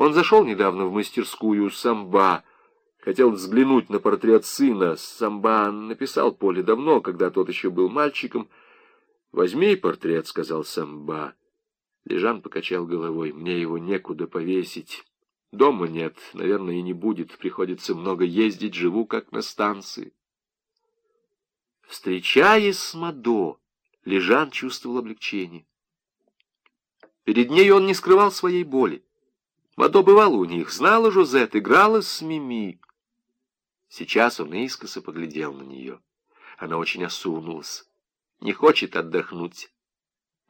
Он зашел недавно в мастерскую самба, хотел взглянуть на портрет сына. Самба написал Поле давно, когда тот еще был мальчиком. «Возьми портрет», — сказал самба. Лежан покачал головой. «Мне его некуда повесить». Дома нет, наверное, и не будет. Приходится много ездить, живу как на станции. Встречаясь с Мадо, Лежан чувствовал облегчение. Перед ней он не скрывал своей боли. Мадо бывало у них, знала Жозет, играла с Мими. Сейчас он искоса поглядел на нее. Она очень осунулась, не хочет отдохнуть.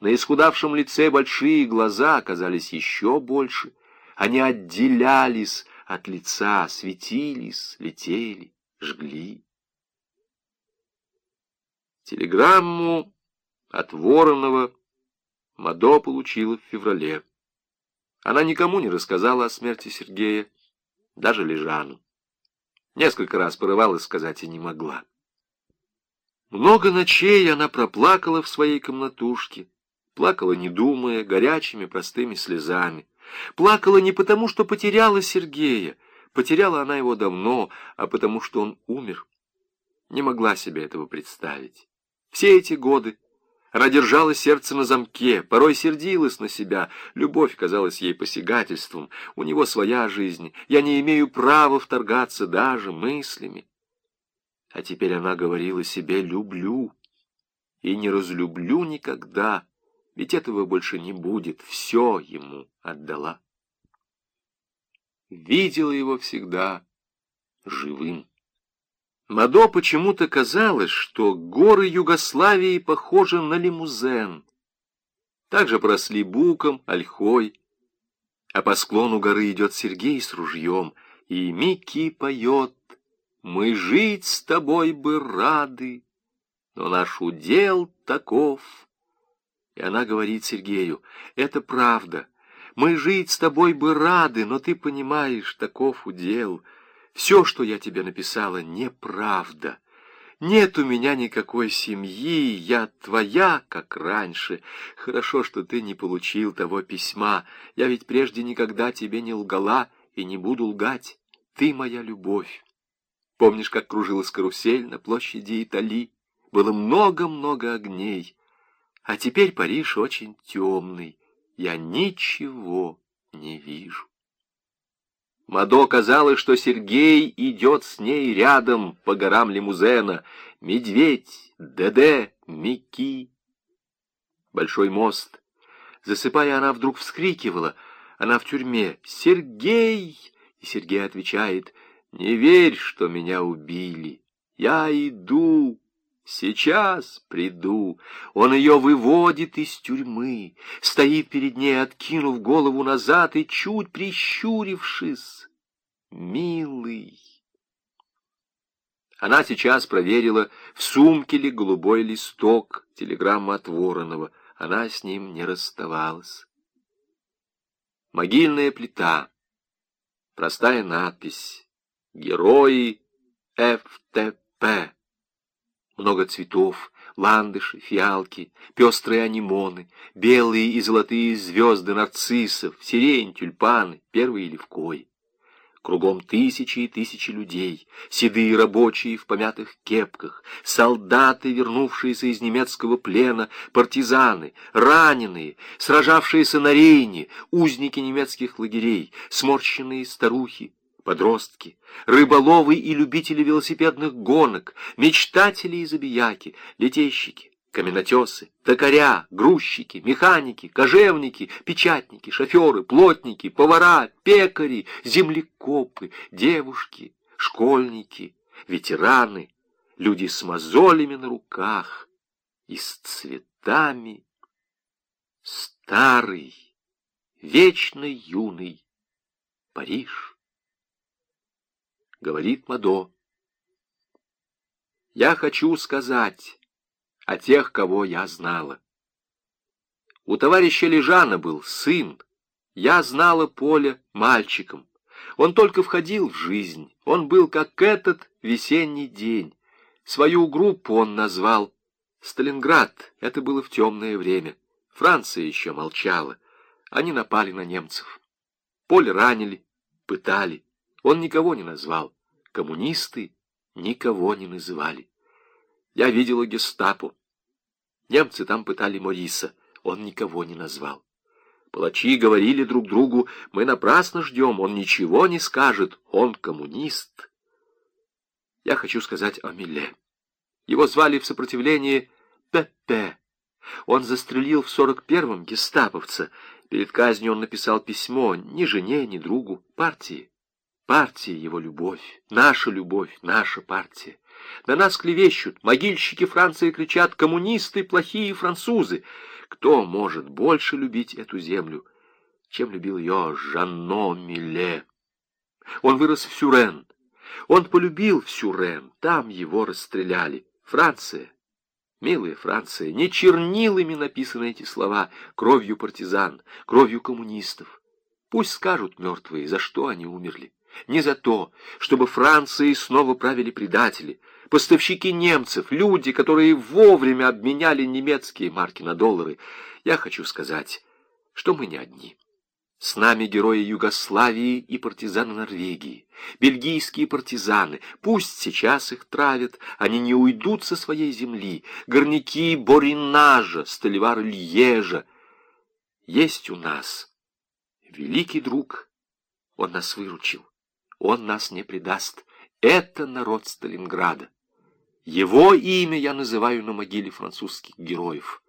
На исхудавшем лице большие глаза оказались еще больше — они отделялись от лица, светились, летели, жгли. Телеграмму от Воронова Мадо получила в феврале. Она никому не рассказала о смерти Сергея, даже Лежану. Несколько раз порывалась сказать и не могла. Много ночей она проплакала в своей комнатушке, плакала, не думая, горячими простыми слезами. Плакала не потому, что потеряла Сергея, потеряла она его давно, а потому, что он умер. Не могла себе этого представить. Все эти годы она держала сердце на замке, порой сердилась на себя. Любовь казалась ей посягательством. У него своя жизнь. Я не имею права вторгаться даже мыслями. А теперь она говорила себе «люблю» и не разлюблю никогда. Ведь этого больше не будет, все ему отдала. Видела его всегда живым. Мадо почему-то казалось, что горы Югославии похожи на лимузен. Также просли буком, ольхой, а по склону горы идет Сергей с ружьем, и Микки поет «Мы жить с тобой бы рады, но наш удел таков». И она говорит Сергею, это правда. Мы жить с тобой бы рады, но ты понимаешь, таков удел. Все, что я тебе написала, неправда. Нет у меня никакой семьи, я твоя, как раньше. Хорошо, что ты не получил того письма. Я ведь прежде никогда тебе не лгала и не буду лгать. Ты моя любовь. Помнишь, как кружилась карусель на площади Итали? Было много-много огней. А теперь Париж очень темный. Я ничего не вижу. Мадо казалось, что Сергей идет с ней рядом по горам лимузена. Медведь, Деде, Мики. Большой мост. Засыпая, она вдруг вскрикивала. Она в тюрьме. «Сергей!» И Сергей отвечает, «Не верь, что меня убили. Я иду, Сейчас приду. Он ее выводит из тюрьмы, стоит перед ней, откинув голову назад и чуть прищурившись. Милый. Она сейчас проверила, в сумке ли голубой листок, телеграмма от Воронова. Она с ним не расставалась. Могильная плита. Простая надпись. Герои ФТП много цветов, ландыши, фиалки, пестрые анимоны, белые и золотые звезды нарциссов, сирень, тюльпаны, первые левкой. Кругом тысячи и тысячи людей, седые рабочие в помятых кепках, солдаты, вернувшиеся из немецкого плена, партизаны, раненые, сражавшиеся на Рейне, узники немецких лагерей, сморщенные старухи, подростки, рыболовы и любители велосипедных гонок, мечтатели и забияки, летейщики, каменотесы, токаря, грузчики, механики, кожевники, печатники, шоферы, плотники, повара, пекари, землекопы, девушки, школьники, ветераны, люди с мозолями на руках и с цветами. Старый, вечно юный Париж говорит Мадо. Я хочу сказать о тех, кого я знала. У товарища Лежана был сын. Я знала Поля мальчиком. Он только входил в жизнь. Он был как этот весенний день. Свою группу он назвал Сталинград. Это было в темное время. Франция еще молчала. Они напали на немцев. Поль ранили, пытали. Он никого не назвал. Коммунисты никого не называли. Я видела гестапо. Немцы там пытали Мориса. Он никого не назвал. Палачи говорили друг другу, мы напрасно ждем, он ничего не скажет, он коммунист. Я хочу сказать о Милле. Его звали в сопротивлении Пепе. Он застрелил в сорок первом гестаповца. Перед казнью он написал письмо ни жене, ни другу, партии. Партия его любовь, наша любовь, наша партия. На нас клевещут, могильщики Франции кричат «коммунисты, плохие французы». Кто может больше любить эту землю, чем любил ее Жанно Миле? Он вырос в Сюрен. Он полюбил в Сюрен. Там его расстреляли. Франция. Милая Франция, не чернилами написаны эти слова, кровью партизан, кровью коммунистов. Пусть скажут мертвые, за что они умерли. Не за то, чтобы Францией снова правили предатели, поставщики немцев, люди, которые вовремя обменяли немецкие марки на доллары. Я хочу сказать, что мы не одни. С нами герои Югославии и партизаны Норвегии, бельгийские партизаны. Пусть сейчас их травят, они не уйдут со своей земли. Горняки Боринажа, столевары Льежа. Есть у нас великий друг, он нас выручил. Он нас не предаст. Это народ Сталинграда. Его имя я называю на могиле французских героев.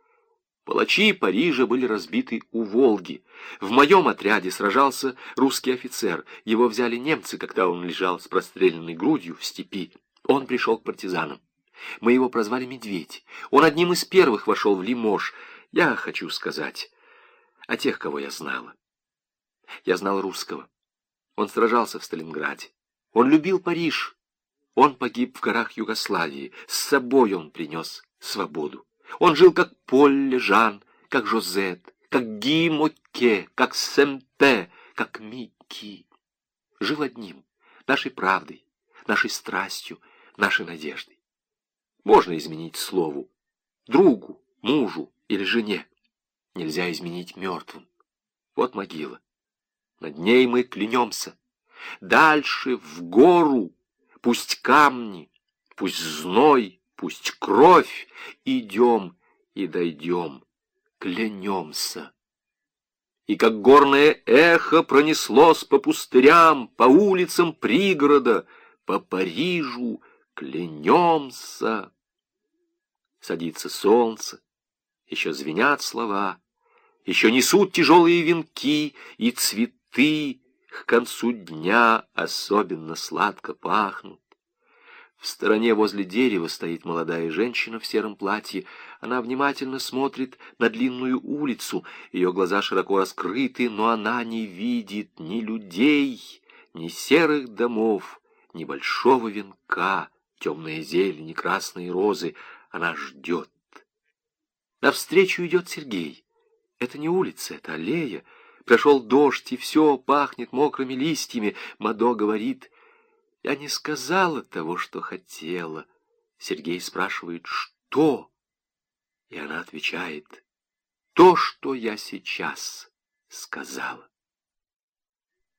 Палачи Парижа были разбиты у Волги. В моем отряде сражался русский офицер. Его взяли немцы, когда он лежал с простреленной грудью в степи. Он пришел к партизанам. Мы его прозвали Медведь. Он одним из первых вошел в Лимож. Я хочу сказать о тех, кого я знала. Я знал русского. Он сражался в Сталинграде. Он любил Париж. Он погиб в горах Югославии. С собой он принес свободу. Он жил как Поль Лежан, как Жозет, как Ги Мокке, как Семпе, как Микки. Жил одним, нашей правдой, нашей страстью, нашей надеждой. Можно изменить слову, другу, мужу или жене. Нельзя изменить мертвым. Вот могила. Над ней мы клянемся. Дальше, в гору, пусть камни, пусть зной, пусть кровь, идем и дойдем, клянемся. И как горное эхо пронеслось по пустырям, по улицам пригорода, по Парижу, клянемся. Садится солнце, еще звенят слова, еще несут тяжелые венки и цветы, ты к концу дня особенно сладко пахнут. В стороне возле дерева стоит молодая женщина в сером платье. Она внимательно смотрит на длинную улицу. Ее глаза широко раскрыты, но она не видит ни людей, ни серых домов, ни большого венка, темные зелени, красные розы. Она ждет. Навстречу идет Сергей. Это не улица, это аллея. Прошел дождь, и все пахнет мокрыми листьями. Мадо говорит, я не сказала того, что хотела. Сергей спрашивает, что? И она отвечает, то, что я сейчас сказала.